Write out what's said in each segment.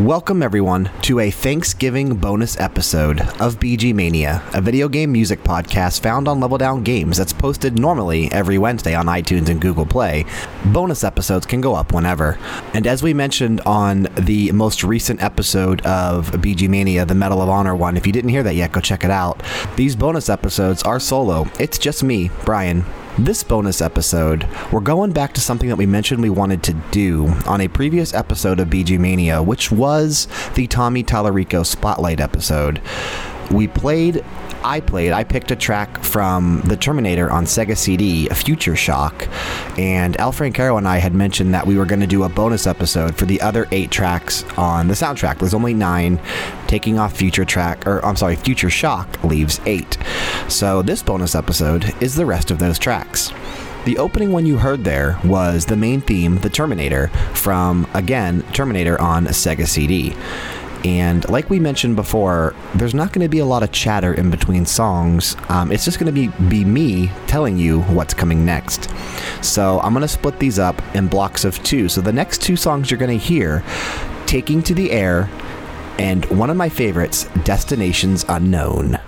Welcome, everyone, to a Thanksgiving bonus episode of BG Mania, a video game music podcast found on Level Down Games that's posted normally every Wednesday on iTunes and Google Play. Bonus episodes can go up whenever. And as we mentioned on the most recent episode of BG Mania, the Medal of Honor one, if you didn't hear that yet, go check it out. These bonus episodes are solo. It's just me, Brian, this bonus episode, we're going back to something that we mentioned we wanted to do on a previous episode of BG Mania, which was the Tommy Tallarico Spotlight episode. We played I played, I picked a track from The Terminator on Sega CD, Future Shock, and Al Francaro and I had mentioned that we were going to do a bonus episode for the other eight tracks on the soundtrack. There's only nine, taking off Future Track, or I'm sorry, Future Shock leaves eight. So this bonus episode is the rest of those tracks. The opening one you heard there was the main theme, The Terminator, from, again, Terminator on Sega CD. And like we mentioned before, there's not going to be a lot of chatter in between songs. Um, it's just going to be, be me telling you what's coming next. So I'm going to split these up in blocks of two. So the next two songs you're going to hear Taking to the Air and one of my favorites, Destinations Unknown.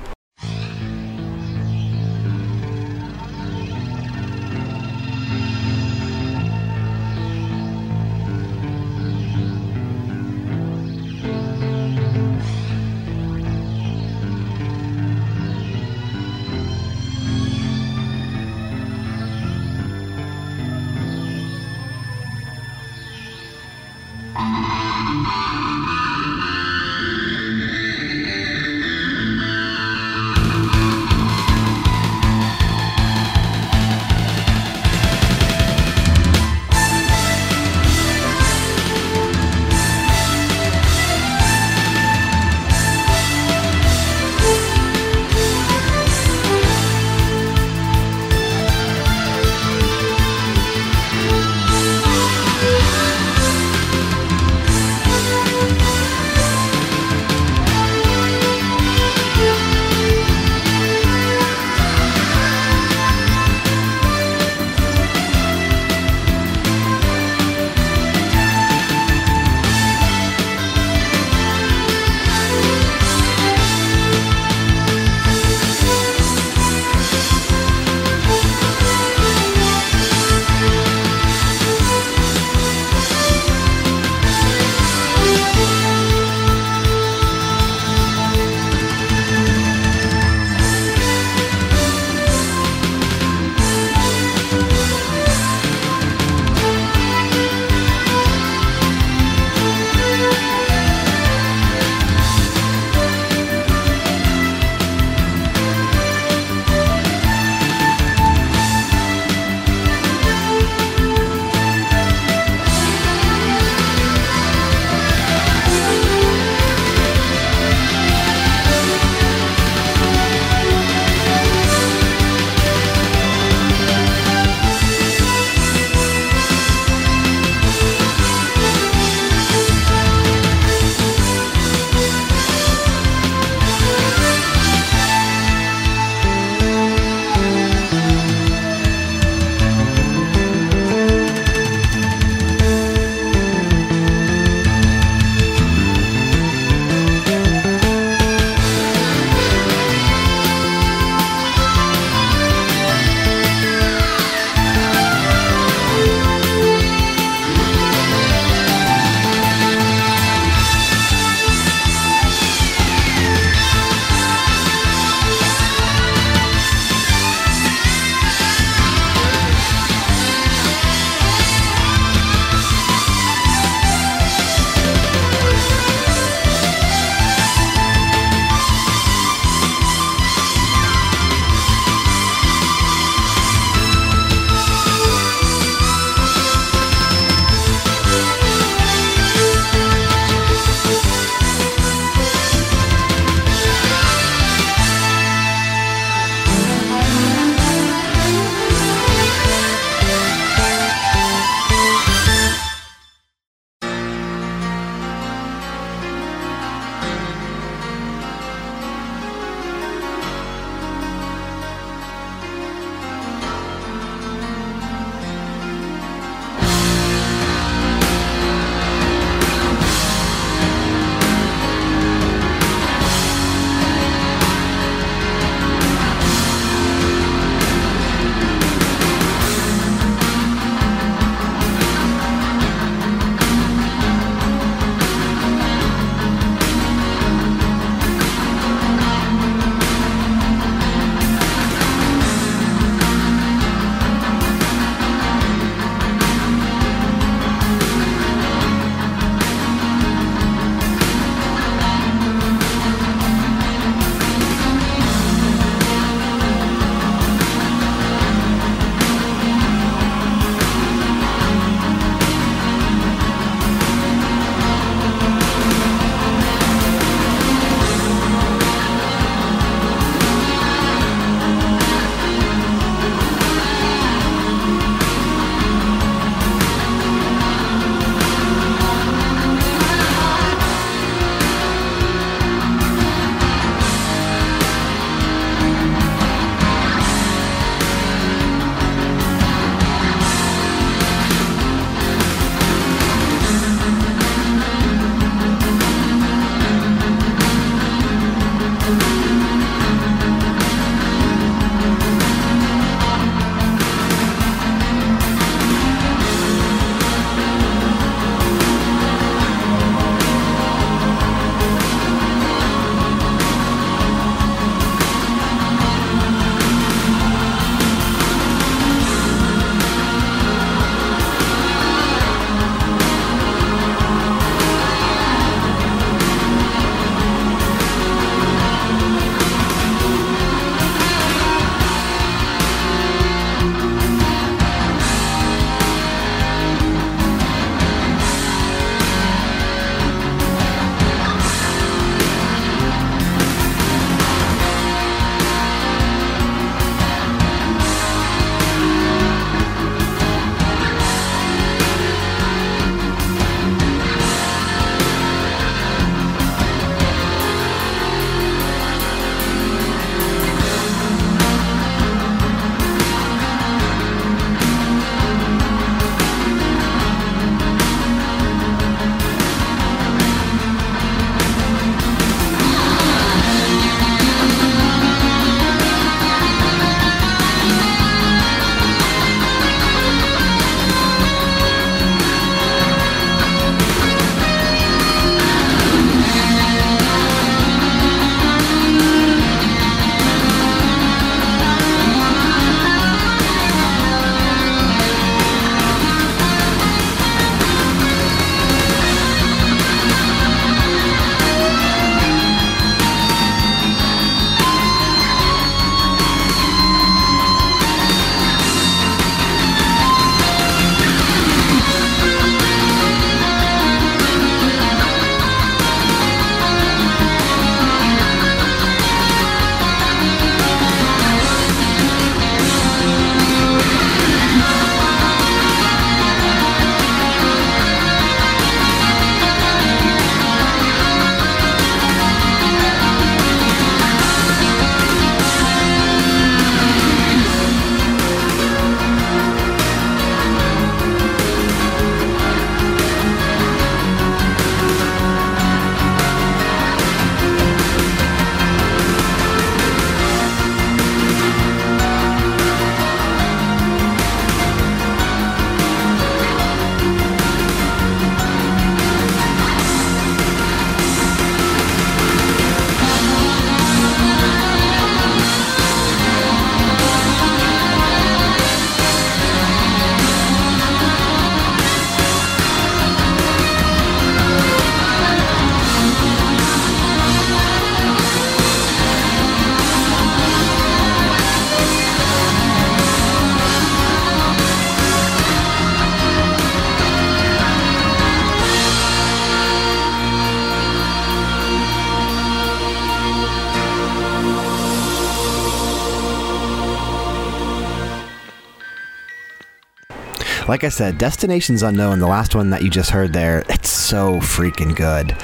Like I said, Destinations Unknown, the last one that you just heard there, it's so freaking good.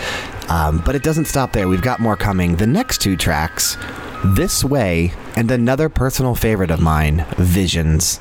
Um, but it doesn't stop there. We've got more coming. The next two tracks, This Way, and another personal favorite of mine, Visions.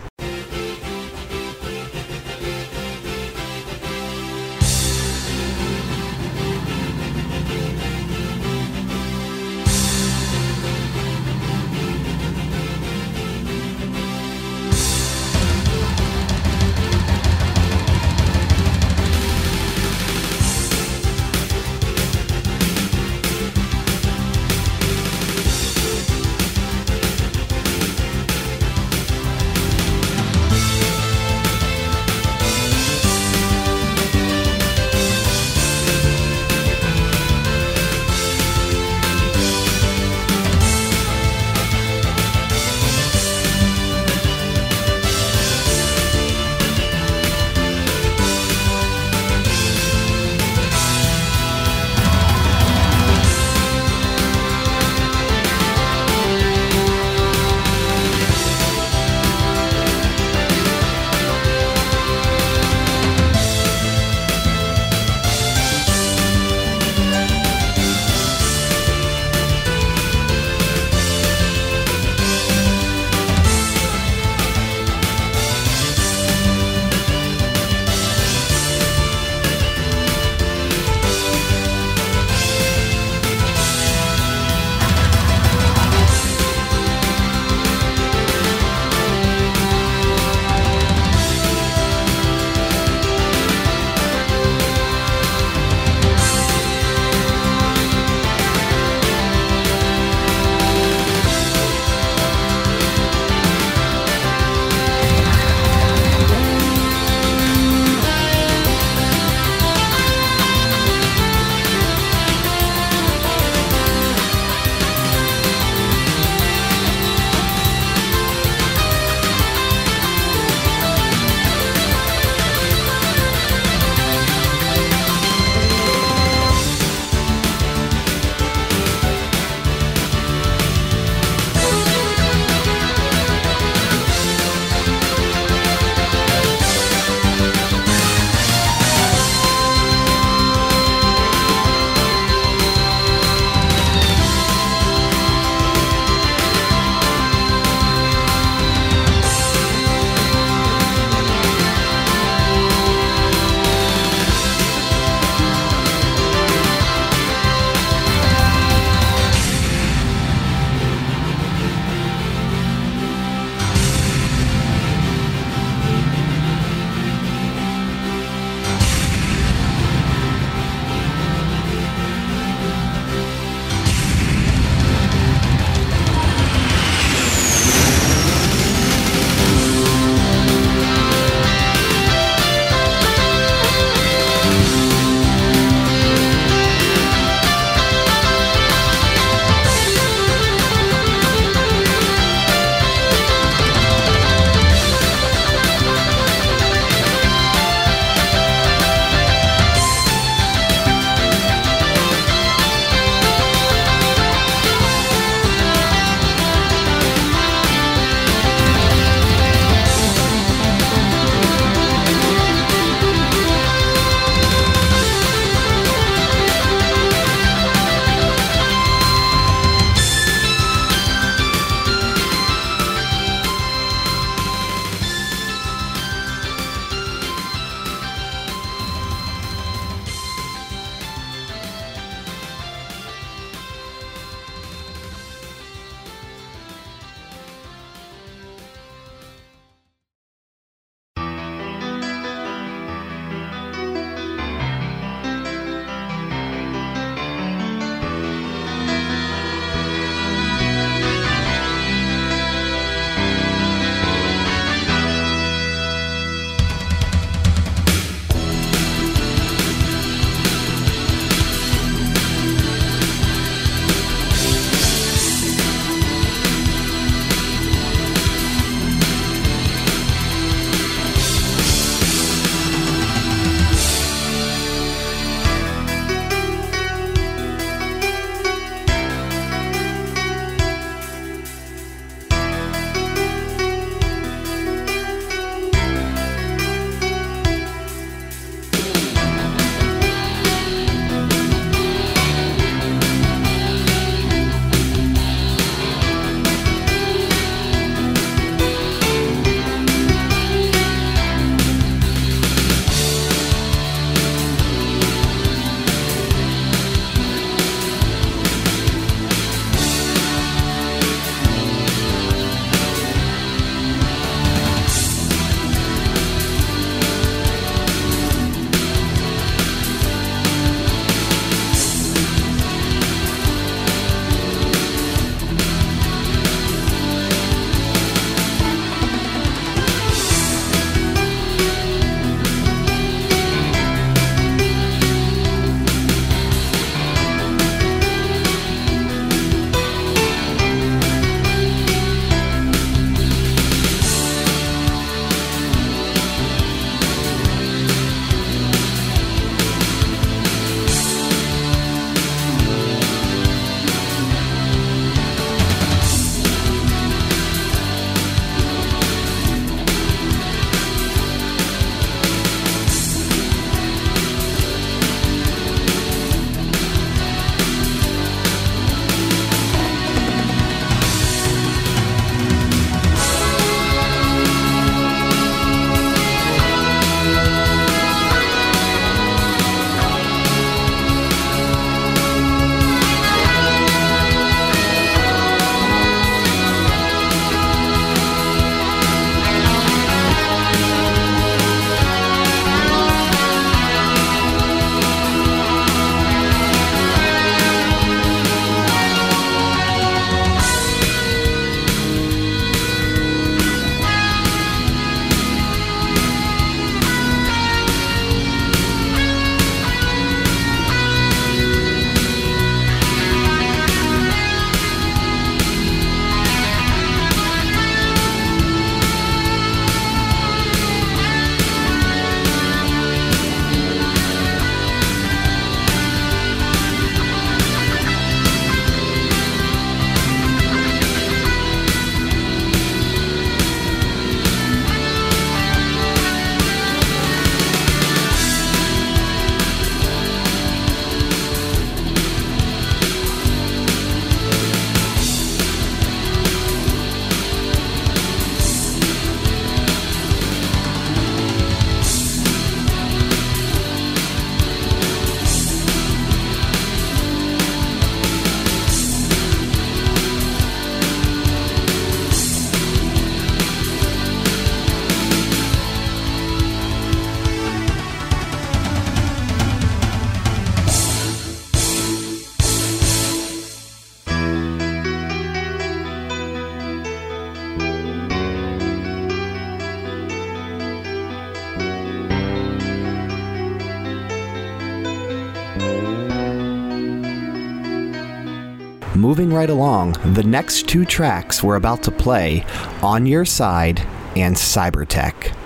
Moving right along, the next two tracks we're about to play On Your Side and Cybertech.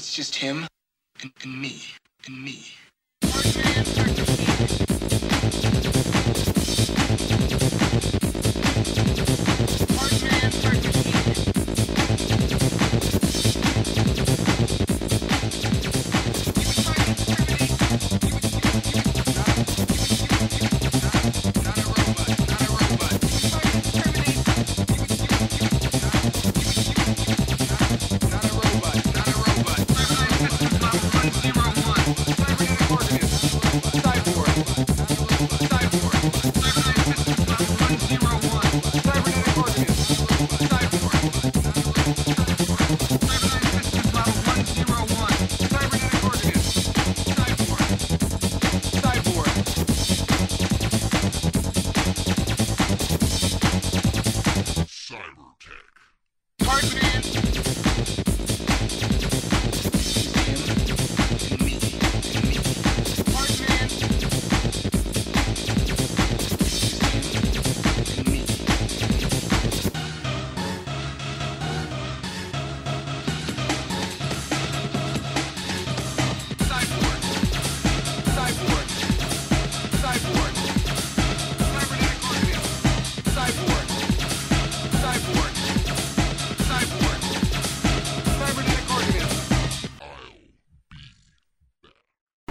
It's just him and, and me and me.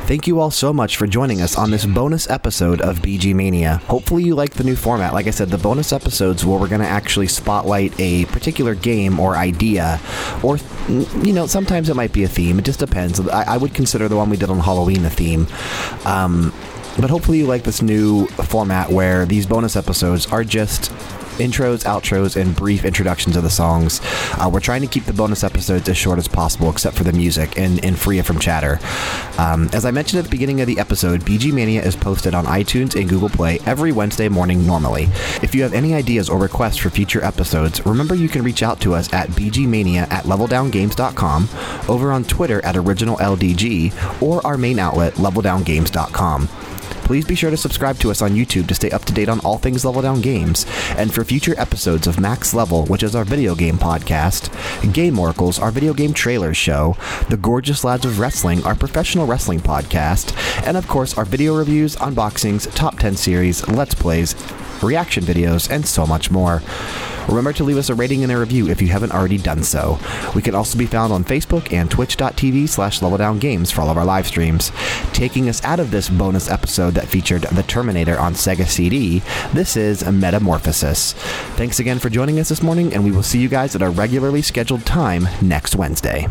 Thank you all so much for joining us on this bonus episode of BG Mania. Hopefully, you like the new format. Like I said, the bonus episodes where we're going to actually spotlight a particular game or idea, or, you know, sometimes it might be a theme. It just depends. I, I would consider the one we did on Halloween a theme. Um, but hopefully, you like this new format where these bonus episodes are just intros, outros, and brief introductions of the songs. Uh, we're trying to keep the bonus episodes as short as possible, except for the music, and, and free it from chatter. Um, as I mentioned at the beginning of the episode, BG Mania is posted on iTunes and Google Play every Wednesday morning normally. If you have any ideas or requests for future episodes, remember you can reach out to us at bgmania at leveldowngames.com, over on Twitter at originalldg, or our main outlet, leveldowngames.com. Please be sure to subscribe to us on YouTube to stay up to date on all things Level Down Games, and for future episodes of Max Level, which is our video game podcast, Game Oracles, our video game trailers show, The Gorgeous Lads of Wrestling, our professional wrestling podcast, and of course our video reviews, unboxings, top 10 series, let's plays, reaction videos, and so much more. Remember to leave us a rating and a review if you haven't already done so. We can also be found on Facebook and twitch.tv slash leveldowngames for all of our live streams. Taking us out of this bonus episode that featured The Terminator on Sega CD, this is Metamorphosis. Thanks again for joining us this morning, and we will see you guys at our regularly scheduled time next Wednesday.